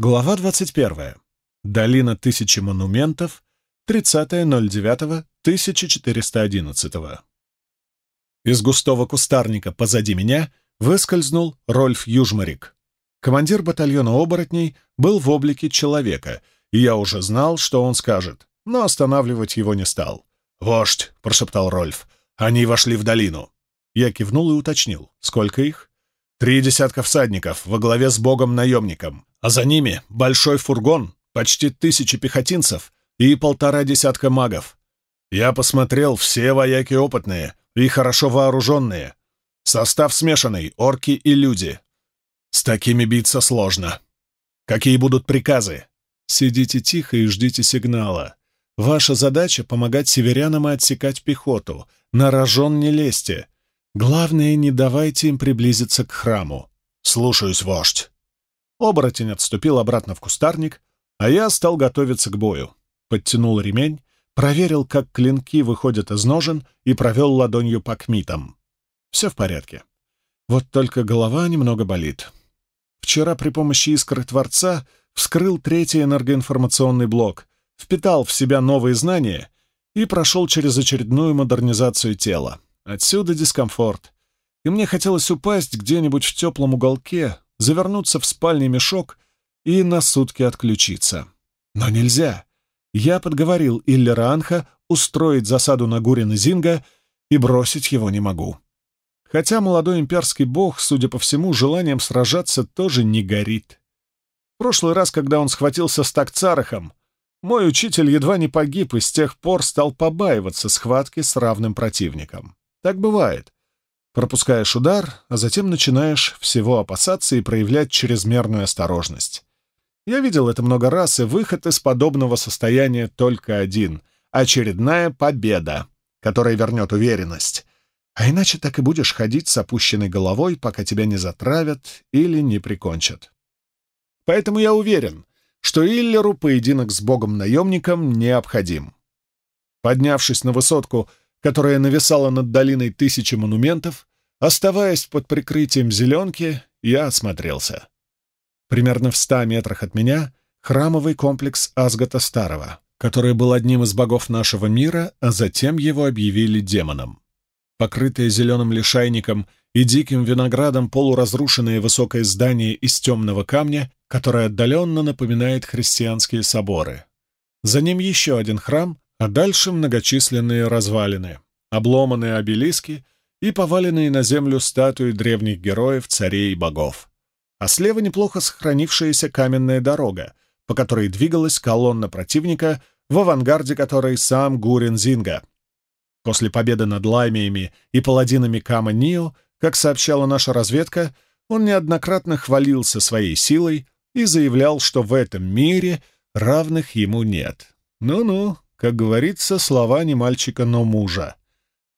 Глава 21. Долина тысячи монументов. 30.09.1411. Из густого кустарника позади меня выскользнул Рольф Южмарик. Командир батальона оборотней был в облике человека, и я уже знал, что он скажет, но останавливать его не стал. «Вождь!» — прошептал Рольф. «Они вошли в долину». Я кивнул и уточнил. «Сколько их?» «Три десятка всадников во главе с богом-наемником, а за ними большой фургон, почти тысячи пехотинцев и полтора десятка магов. Я посмотрел, все вояки опытные и хорошо вооруженные. Состав смешанный, орки и люди. С такими биться сложно. Какие будут приказы? Сидите тихо и ждите сигнала. Ваша задача — помогать северянам и отсекать пехоту. На рожон не лезьте. Главное, не давайте им приблизиться к храму. Слушаюсь, вождь. Оборотень отступил обратно в кустарник, а я стал готовиться к бою. Подтянул ремень, проверил, как клинки выходят из ножен и провел ладонью по кмитам. Все в порядке. Вот только голова немного болит. Вчера при помощи искры Творца вскрыл третий энергоинформационный блок, впитал в себя новые знания и прошел через очередную модернизацию тела. Отсюда дискомфорт. И мне хотелось упасть где-нибудь в теплом уголке, завернуться в спальный мешок и на сутки отключиться. Но нельзя. Я подговорил Иллера Анха устроить засаду на Гурина Зинга и бросить его не могу. Хотя молодой имперский бог, судя по всему, желанием сражаться тоже не горит. В прошлый раз, когда он схватился с Такцарахом, мой учитель едва не погиб и с тех пор стал побаиваться схватки с равным противником. Так бывает. Пропускаешь удар, а затем начинаешь всего опасаться и проявлять чрезмерную осторожность. Я видел это много раз, и выход из подобного состояния только один — очередная победа, которая вернет уверенность. А иначе так и будешь ходить с опущенной головой, пока тебя не затравят или не прикончат. Поэтому я уверен, что Иллеру поединок с богом-наемником необходим. Поднявшись на высотку, которая нависала над долиной тысячи монументов, оставаясь под прикрытием зеленки, я осмотрелся. Примерно в ста метрах от меня храмовый комплекс Асгата Старого, который был одним из богов нашего мира, а затем его объявили демоном. Покрытое зеленым лишайником и диким виноградом полуразрушенное высокое здание из темного камня, которое отдаленно напоминает христианские соборы. За ним еще один храм, а дальше многочисленные развалины, обломанные обелиски и поваленные на землю статуи древних героев, царей и богов а слева неплохо сохранившаяся каменная дорога, по которой двигалась колонна противника, в авангарде которой сам Гурин Зинга. После победы над лаймиями и паладинами Кама Нио, как сообщала наша разведка, он неоднократно хвалился своей силой и заявлял, что в этом мире равных ему нет. Ну-ну, как говорится, слова не мальчика, но мужа.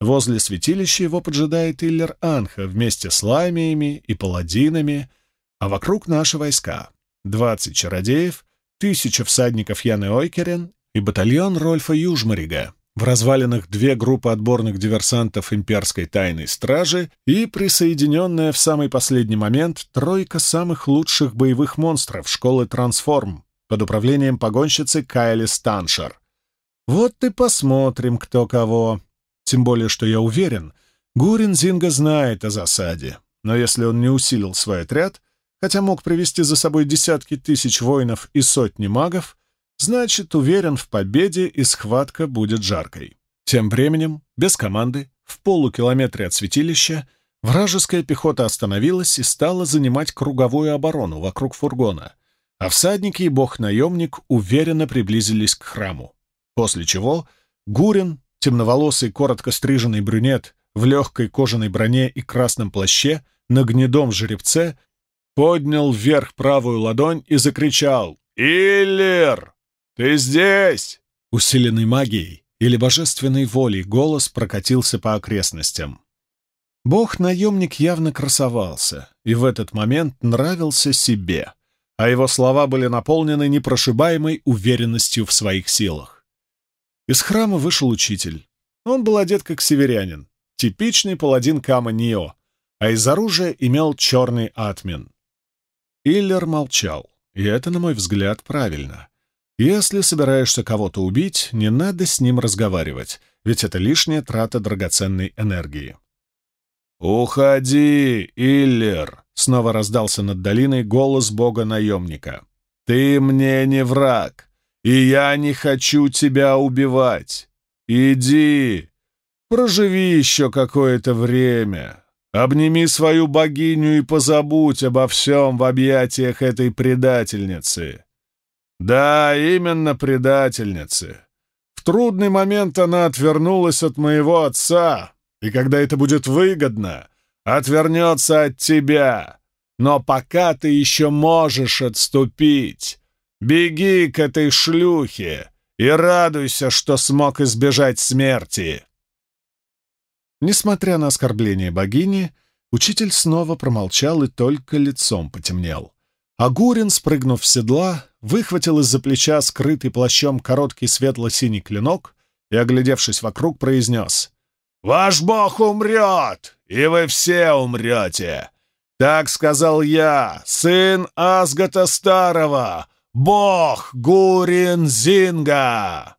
Возле святилища его поджидает Иллер Анха вместе с ламиями и паладинами — а вокруг наши войска. Двадцать чародеев, тысяча всадников Яны Ойкерен и батальон Рольфа Южмарига. В развалинах две группы отборных диверсантов имперской тайной стражи и присоединенная в самый последний момент тройка самых лучших боевых монстров школы Трансформ под управлением погонщицы Кайли Станшер. Вот и посмотрим, кто кого. Тем более, что я уверен, Гурин Зинга знает о засаде, но если он не усилил свой отряд, хотя мог привести за собой десятки тысяч воинов и сотни магов, значит, уверен в победе и схватка будет жаркой. Тем временем, без команды, в полукилометре от святилища, вражеская пехота остановилась и стала занимать круговую оборону вокруг фургона, а всадники и бог-наемник уверенно приблизились к храму. После чего Гурин, темноволосый, коротко стриженный брюнет в легкой кожаной броне и красном плаще, на гнедом жеребце поднял вверх правую ладонь и закричал «Иллер! Ты здесь!» Усиленный магией или божественной волей голос прокатился по окрестностям. Бог-наемник явно красовался и в этот момент нравился себе, а его слова были наполнены непрошибаемой уверенностью в своих силах. Из храма вышел учитель. Он был одет как северянин, типичный паладин Кама Нио, а из оружия имел черный атмен. Иллер молчал, и это, на мой взгляд, правильно. Если собираешься кого-то убить, не надо с ним разговаривать, ведь это лишняя трата драгоценной энергии. «Уходи, Иллер!» — снова раздался над долиной голос бога-наемника. «Ты мне не враг, и я не хочу тебя убивать. Иди, проживи еще какое-то время, обними свою богиню и позабудь обо всем в объятиях этой предательницы». Да, именно предательницы. В трудный момент она отвернулась от моего отца, и когда это будет выгодно, отвернется от тебя. Но пока ты еще можешь отступить, беги к этой шлюхе и радуйся, что смог избежать смерти. Несмотря на оскорбление богини, учитель снова промолчал и только лицом потемнел. А Гурин, спрыгнув с седла, выхватил из-за плеча скрытый плащом короткий светло-синий клинок и, оглядевшись вокруг, произнес «Ваш бог умрет, и вы все умрете! Так сказал я, сын Асгата Старого, бог Гурин Зинга!»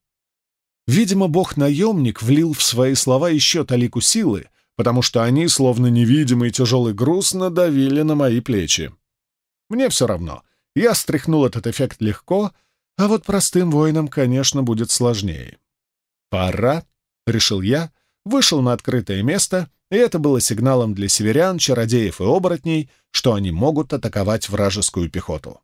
Видимо, бог-наемник влил в свои слова еще талику силы, потому что они, словно невидимый тяжелый груз, надавили на мои плечи. Мне все равно. Я стряхнул этот эффект легко, а вот простым воинам, конечно, будет сложнее. «Пора», — решил я, вышел на открытое место, и это было сигналом для северян, чародеев и оборотней, что они могут атаковать вражескую пехоту.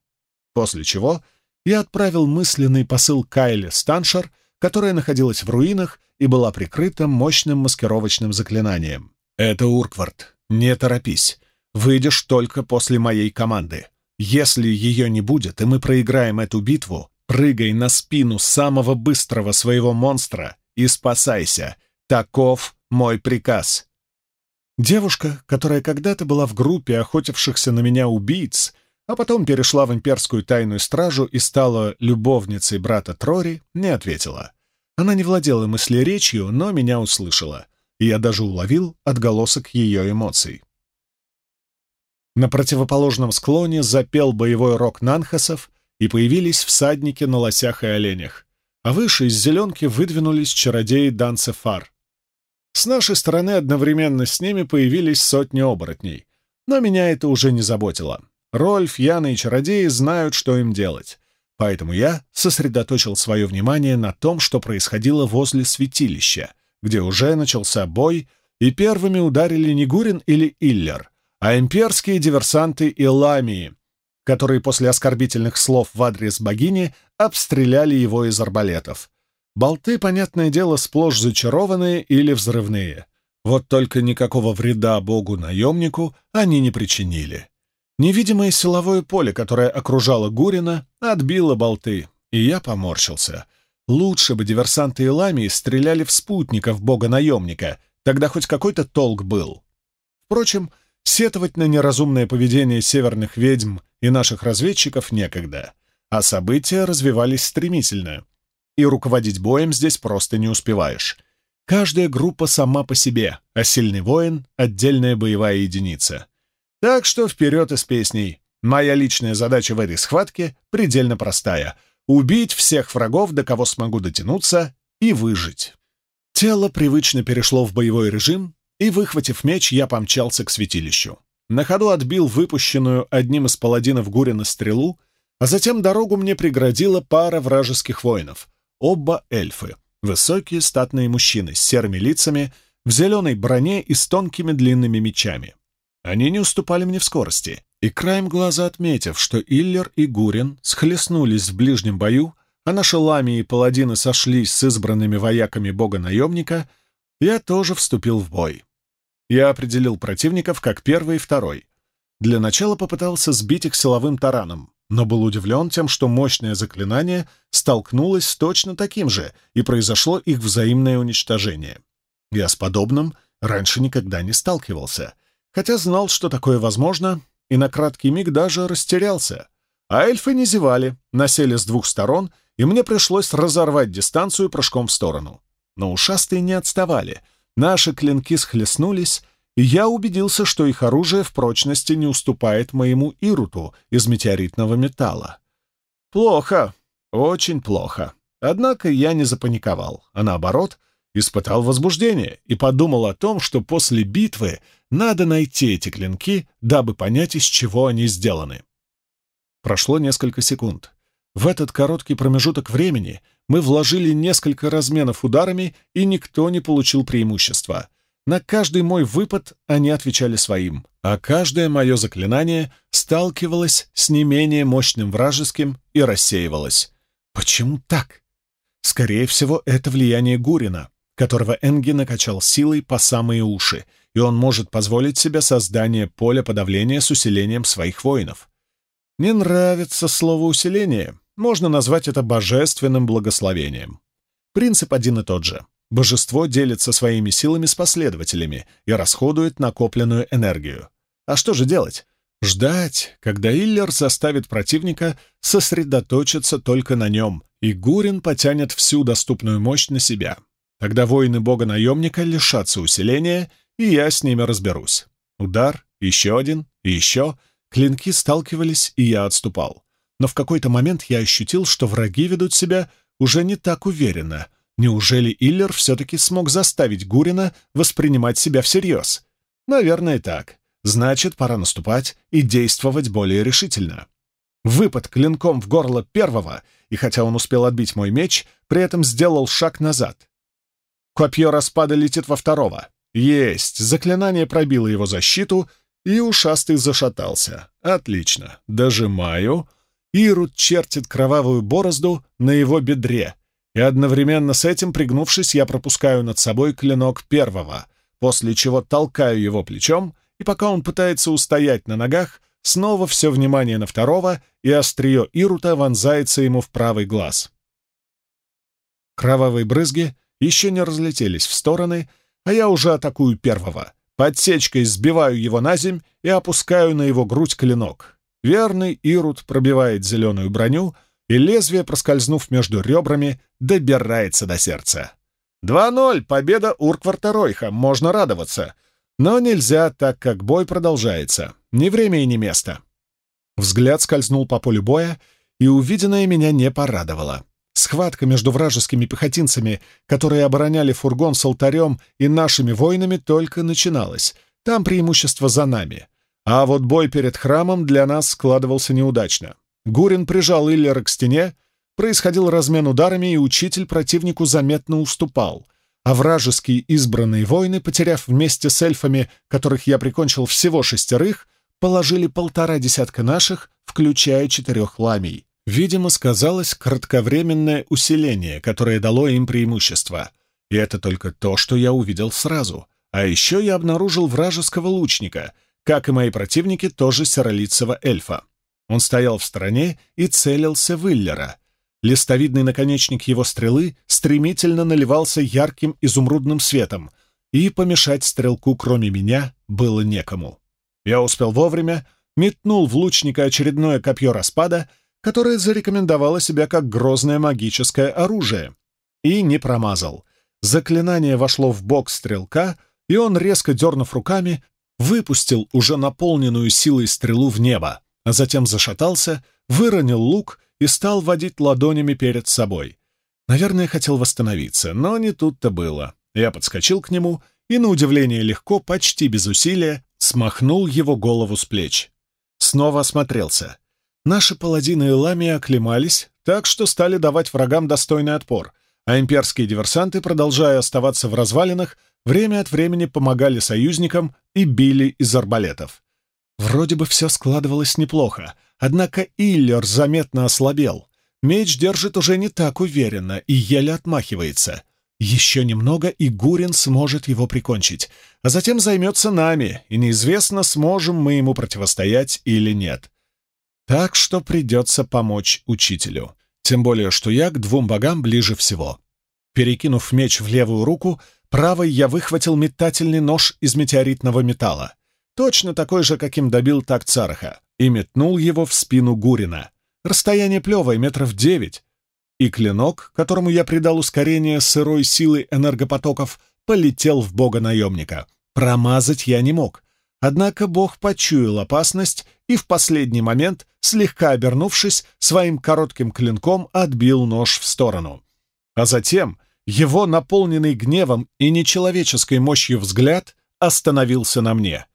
После чего я отправил мысленный посыл Кайле Станшер, которая находилась в руинах и была прикрыта мощным маскировочным заклинанием. «Это Урквард. Не торопись. Выйдешь только после моей команды. Если ее не будет, и мы проиграем эту битву, прыгай на спину самого быстрого своего монстра и спасайся. Таков мой приказ. Девушка, которая когда-то была в группе охотившихся на меня убийц, а потом перешла в имперскую тайную стражу и стала любовницей брата Трори, не ответила. Она не владела мыслеречью, но меня услышала, и я даже уловил отголосок ее эмоций. На противоположном склоне запел боевой рок нанхасов, и появились всадники на лосях и оленях, а выше из зеленки выдвинулись чародеи Данцефар. С нашей стороны одновременно с ними появились сотни оборотней, но меня это уже не заботило. Рольф, Яна и чародеи знают, что им делать, поэтому я сосредоточил свое внимание на том, что происходило возле святилища, где уже начался бой, и первыми ударили Нигурин или Иллер — а имперские диверсанты и ламии, которые после оскорбительных слов в адрес богини обстреляли его из арбалетов. Болты, понятное дело, сплошь зачарованные или взрывные. Вот только никакого вреда богу-наемнику они не причинили. Невидимое силовое поле, которое окружало Гурина, отбило болты, и я поморщился. Лучше бы диверсанты и ламии стреляли в спутников бога-наемника, тогда хоть какой-то толк был. Впрочем, Сетовать на неразумное поведение северных ведьм и наших разведчиков некогда, а события развивались стремительно, и руководить боем здесь просто не успеваешь. Каждая группа сама по себе, а сильный воин — отдельная боевая единица. Так что вперед из песней. Моя личная задача в этой схватке предельно простая — убить всех врагов, до кого смогу дотянуться, и выжить. Тело привычно перешло в боевой режим, и, выхватив меч, я помчался к святилищу. На ходу отбил выпущенную одним из паладинов Гурина стрелу, а затем дорогу мне преградила пара вражеских воинов. Оба эльфы. Высокие статные мужчины с серыми лицами, в зеленой броне и с тонкими длинными мечами. Они не уступали мне в скорости, и краем глаза отметив, что Иллер и Гурин схлестнулись в ближнем бою, а наши лами и паладины сошлись с избранными вояками бога-наемника, я тоже вступил в бой. Я определил противников как первый и второй. Для начала попытался сбить их силовым тараном, но был удивлен тем, что мощное заклинание столкнулось с точно таким же, и произошло их взаимное уничтожение. Я с подобным раньше никогда не сталкивался, хотя знал, что такое возможно, и на краткий миг даже растерялся. А эльфы не зевали, насели с двух сторон, и мне пришлось разорвать дистанцию прыжком в сторону. Но ушастые не отставали — Наши клинки схлестнулись, и я убедился, что их оружие в прочности не уступает моему Ируту из метеоритного металла. Плохо, очень плохо. Однако я не запаниковал, а наоборот, испытал возбуждение и подумал о том, что после битвы надо найти эти клинки, дабы понять, из чего они сделаны. Прошло несколько секунд. В этот короткий промежуток времени мы вложили несколько разменов ударами, и никто не получил преимущества. На каждый мой выпад они отвечали своим, а каждое мое заклинание сталкивалось с не менее мощным вражеским и рассеивалось. Почему так? Скорее всего, это влияние Гурина, которого Энги накачал силой по самые уши, и он может позволить себе создание поля подавления с усилением своих воинов. Не нравится слово «усиление», можно назвать это божественным благословением. Принцип один и тот же. Божество делится своими силами с последователями и расходует накопленную энергию. А что же делать? Ждать, когда Иллер заставит противника сосредоточиться только на нем, и Гурин потянет всю доступную мощь на себя. Тогда воины бога-наемника лишатся усиления, и я с ними разберусь. Удар, еще один, и еще. Клинки сталкивались, и я отступал но в какой-то момент я ощутил, что враги ведут себя уже не так уверенно. Неужели Иллер все-таки смог заставить Гурина воспринимать себя всерьез? Наверное, так. Значит, пора наступать и действовать более решительно. Выпад клинком в горло первого, и хотя он успел отбить мой меч, при этом сделал шаг назад. Копье распада летит во второго. Есть! Заклинание пробило его защиту, и ушастый зашатался. Отлично. Дожимаю. Ирут чертит кровавую борозду на его бедре, и одновременно с этим, пригнувшись, я пропускаю над собой клинок первого, после чего толкаю его плечом, и пока он пытается устоять на ногах, снова все внимание на второго, и острие Ирута вонзается ему в правый глаз. Кровавые брызги еще не разлетелись в стороны, а я уже атакую первого. Подсечкой сбиваю его на земь и опускаю на его грудь клинок. Верный Ирут пробивает зеленую броню, и лезвие, проскользнув между ребрами, добирается до сердца. 2-0, победа Уркварта Ройха, можно радоваться. Но нельзя, так как бой продолжается. Ни время и ни место. Взгляд скользнул по полю боя, и увиденное меня не порадовало. Схватка между вражескими пехотинцами, которые обороняли фургон с алтарем, и нашими воинами только начиналась. Там преимущество за нами. А вот бой перед храмом для нас складывался неудачно. Гурин прижал Иллера к стене, происходил размен ударами, и учитель противнику заметно уступал, а вражеские избранные воины, потеряв вместе с эльфами, которых я прикончил всего шестерых, положили полтора десятка наших, включая четырех ламий. Видимо, сказалось кратковременное усиление, которое дало им преимущество. И это только то, что я увидел сразу. А еще я обнаружил вражеского лучника — как и мои противники, тоже серолицего эльфа. Он стоял в стороне и целился в Иллера. Листовидный наконечник его стрелы стремительно наливался ярким изумрудным светом, и помешать стрелку, кроме меня, было некому. Я успел вовремя, метнул в лучника очередное копье распада, которое зарекомендовало себя как грозное магическое оружие, и не промазал. Заклинание вошло в бок стрелка, и он, резко дернув руками, выпустил уже наполненную силой стрелу в небо, а затем зашатался, выронил лук и стал водить ладонями перед собой. Наверное, хотел восстановиться, но не тут-то было. Я подскочил к нему и, на удивление легко, почти без усилия, смахнул его голову с плеч. Снова осмотрелся. Наши паладины и ламии оклемались, так что стали давать врагам достойный отпор, а имперские диверсанты, продолжая оставаться в развалинах, время от времени помогали союзникам и били из арбалетов. Вроде бы все складывалось неплохо, однако Иллер заметно ослабел. Меч держит уже не так уверенно и еле отмахивается. Еще немного, и Гурин сможет его прикончить, а затем займется нами, и неизвестно, сможем мы ему противостоять или нет. Так что придется помочь учителю. Тем более, что я к двум богам ближе всего. Перекинув меч в левую руку, Правой я выхватил метательный нож из метеоритного металла, точно такой же, каким добил так Цараха, и метнул его в спину Гурина. Расстояние плевое, метров девять, и клинок, которому я придал ускорение сырой силы энергопотоков, полетел в бога наемника. Промазать я не мог. Однако бог почуял опасность и в последний момент, слегка обернувшись, своим коротким клинком отбил нож в сторону. А затем его наполненный гневом и нечеловеческой мощью взгляд остановился на мне,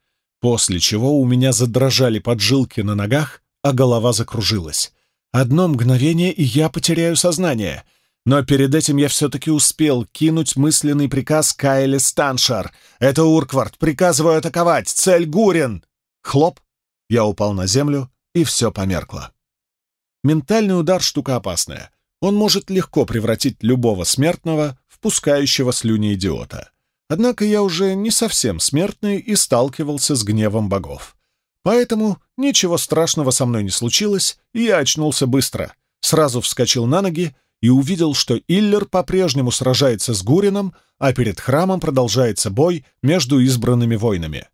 после чего у меня задрожали поджилки на ногах, а голова закружилась. Одно мгновение, и я потеряю сознание. Но перед этим я все-таки успел кинуть мысленный приказ Кайле Станшар. «Это Урквард! Приказываю атаковать! Цель Гурин!» Хлоп! Я упал на землю, и все померкло. Ментальный удар — штука опасная. Он может легко превратить любого смертного в пускающего слюни идиота. Однако я уже не совсем смертный и сталкивался с гневом богов. Поэтому ничего страшного со мной не случилось, и я очнулся быстро. Сразу вскочил на ноги и увидел, что Иллер по-прежнему сражается с Гурином, а перед храмом продолжается бой между избранными воинами.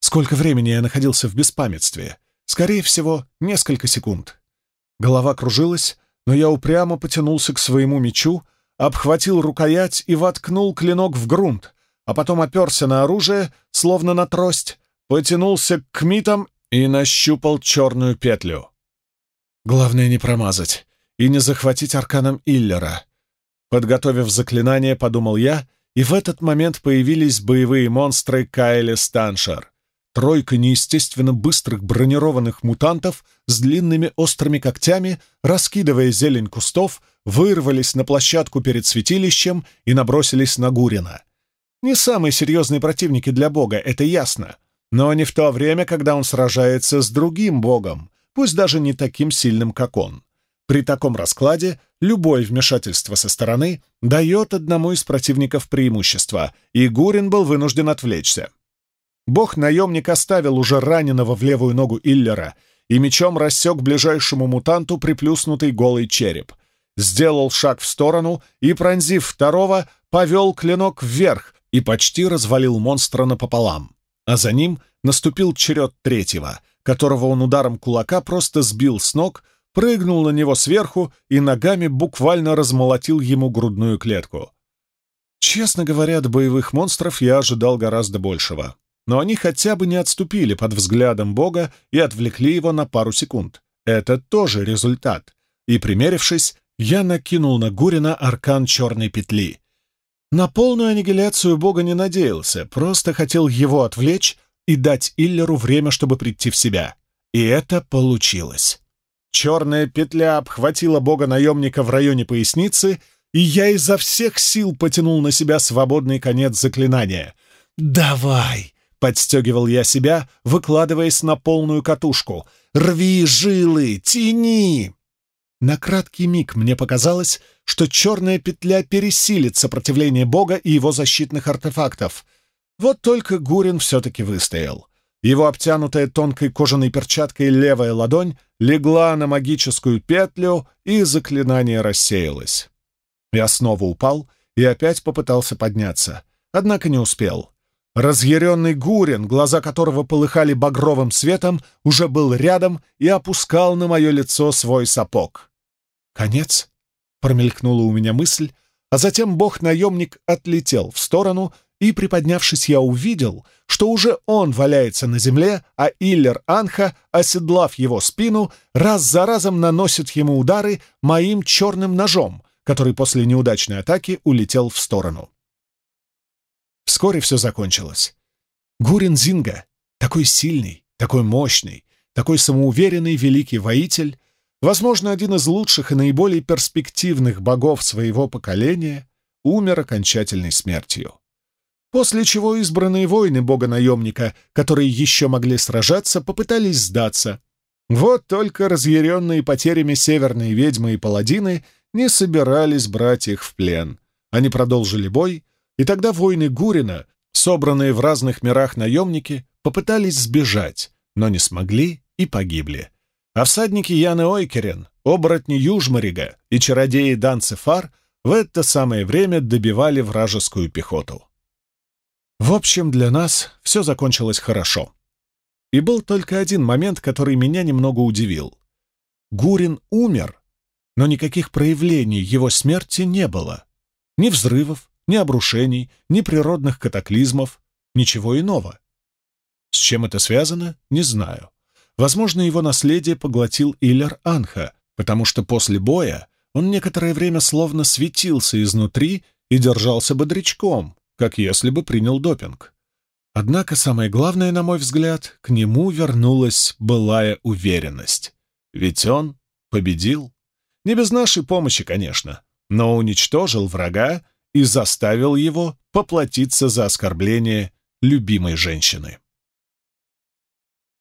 Сколько времени я находился в беспамятстве? Скорее всего, несколько секунд. Голова кружилась, но я упрямо потянулся к своему мечу, обхватил рукоять и воткнул клинок в грунт, а потом оперся на оружие, словно на трость, потянулся к митам и нащупал черную петлю. Главное не промазать и не захватить арканом Иллера. Подготовив заклинание, подумал я, и в этот момент появились боевые монстры Кайли Станшер. Тройка неестественно быстрых бронированных мутантов с длинными острыми когтями, раскидывая зелень кустов, вырвались на площадку перед святилищем и набросились на Гурина. Не самые серьезные противники для бога, это ясно, но не в то время, когда он сражается с другим богом, пусть даже не таким сильным, как он. При таком раскладе любое вмешательство со стороны дает одному из противников преимущество, и Гурин был вынужден отвлечься. Бог-наемник оставил уже раненого в левую ногу Иллера и мечом рассек ближайшему мутанту приплюснутый голый череп. Сделал шаг в сторону и, пронзив второго, повел клинок вверх и почти развалил монстра напополам а за ним наступил черед третьего, которого он ударом кулака просто сбил с ног, прыгнул на него сверху и ногами буквально размолотил ему грудную клетку. Честно говоря, от боевых монстров я ожидал гораздо большего. Но они хотя бы не отступили под взглядом Бога и отвлекли его на пару секунд. Это тоже результат. И, примерившись, я накинул на Гурина аркан черной петли. На полную аннигиляцию Бога не надеялся, просто хотел его отвлечь и дать Иллеру время, чтобы прийти в себя. И это получилось. Черная петля обхватила Бога-наемника в районе поясницы, и я изо всех сил потянул на себя свободный конец заклинания. «Давай!» — подстегивал я себя, выкладываясь на полную катушку. «Рви жилы! Тяни!» На краткий миг мне показалось, что черная петля пересилит сопротивление Бога и его защитных артефактов. Вот только Гурин все-таки выстоял. Его обтянутая тонкой кожаной перчаткой левая ладонь легла на магическую петлю, и заклинание рассеялось. Я снова упал и опять попытался подняться, однако не успел. Разъяренный Гурин, глаза которого полыхали багровым светом, уже был рядом и опускал на мое лицо свой сапог. «Конец?» — промелькнула у меня мысль, а затем бог-наемник отлетел в сторону, и, приподнявшись, я увидел, что уже он валяется на земле, а Иллер Анха, оседлав его спину, раз за разом наносит ему удары моим черным ножом, который после неудачной атаки улетел в сторону. Вскоре все закончилось. Гурин Зинга, такой сильный, такой мощный, такой самоуверенный великий воитель, возможно, один из лучших и наиболее перспективных богов своего поколения, умер окончательной смертью. После чего избранные воины бога-наемника, которые еще могли сражаться, попытались сдаться. Вот только разъяренные потерями северные ведьмы и паладины не собирались брать их в плен. Они продолжили бой, и тогда воины Гурина, собранные в разных мирах наемники, попытались сбежать, но не смогли и погибли а всадники Яны Ойкерен, оборотни Южмарига и чародеи Данцефар в это самое время добивали вражескую пехоту. В общем, для нас все закончилось хорошо. И был только один момент, который меня немного удивил. Гурин умер, но никаких проявлений его смерти не было. Ни взрывов, ни обрушений, ни природных катаклизмов. ничего иного. С чем это связано, не знаю. Возможно, его наследие поглотил Иллер Анха, потому что после боя он некоторое время словно светился изнутри и держался бодрячком, как если бы принял допинг. Однако самое главное, на мой взгляд, к нему вернулась былая уверенность. Ведь он победил. Не без нашей помощи, конечно, но уничтожил врага и заставил его поплатиться за оскорбление любимой женщины.